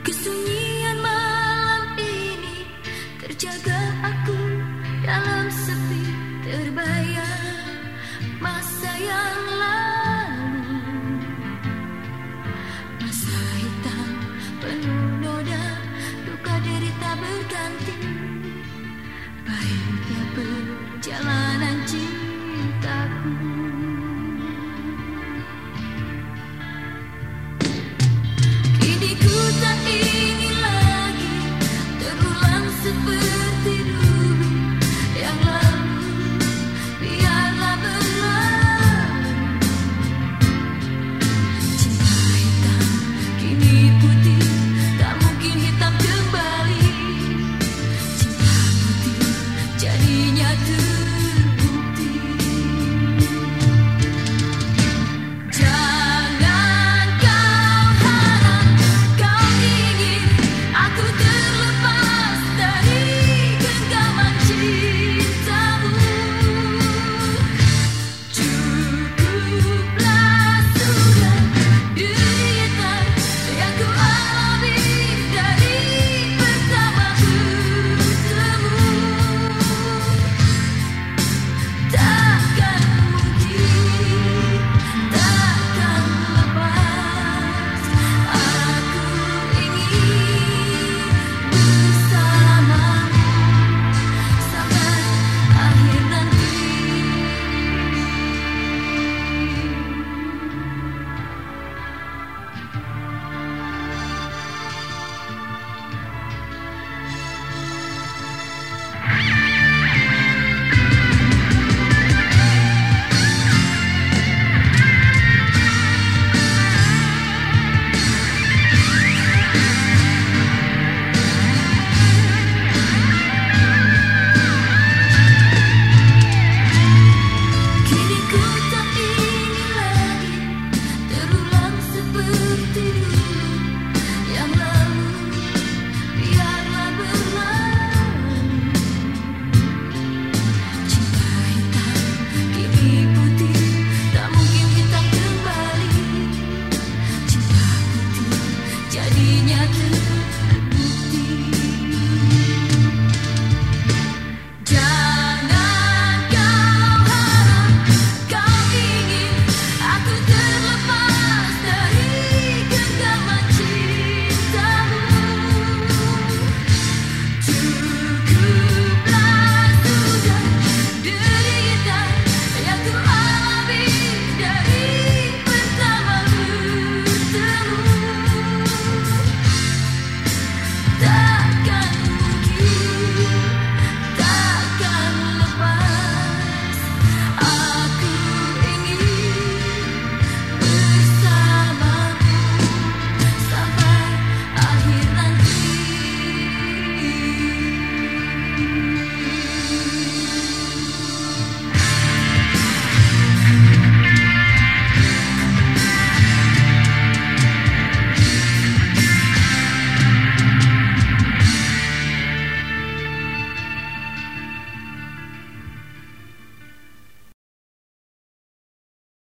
Kesunyian malam ini terjaga aku dalam sepi terbayang masa yang lalu. Masa hitam penuh noda duka derita berganti. Pahitnya berjalan. niña tú.